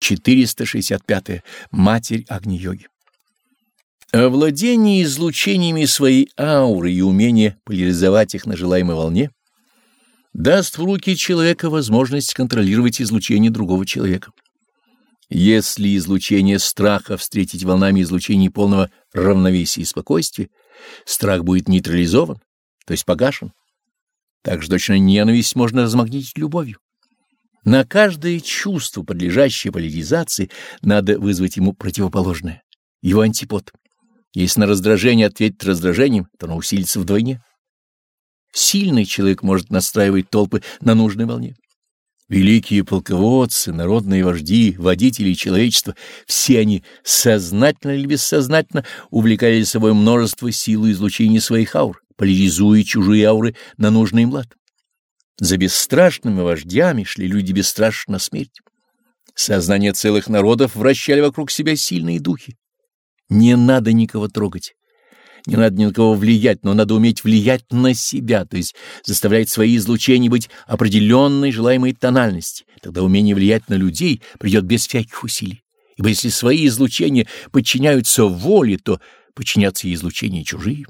465. Матерь Агни-йоги. Овладение излучениями своей ауры и умение поляризовать их на желаемой волне даст в руки человека возможность контролировать излучение другого человека. Если излучение страха встретить волнами излучений полного равновесия и спокойствия, страх будет нейтрализован, то есть погашен. Так же точно ненависть можно размагнитить любовью. На каждое чувство, подлежащее поляризации, надо вызвать ему противоположное, его антипод. Если на раздражение ответить раздражением, то оно усилится вдвойне. Сильный человек может настраивать толпы на нужной волне. Великие полководцы, народные вожди, водители человечества — все они, сознательно или бессознательно, увлекали собой множество сил и излучений своих аур, поляризуя чужие ауры на нужный им лад. За бесстрашными вождями шли люди бесстрашно смерть. Сознание целых народов вращали вокруг себя сильные духи. Не надо никого трогать, не надо ни на кого влиять, но надо уметь влиять на себя, то есть заставлять свои излучения быть определенной желаемой тональности. Тогда умение влиять на людей придет без всяких усилий. Ибо если свои излучения подчиняются воле, то подчинятся и излучения чужие.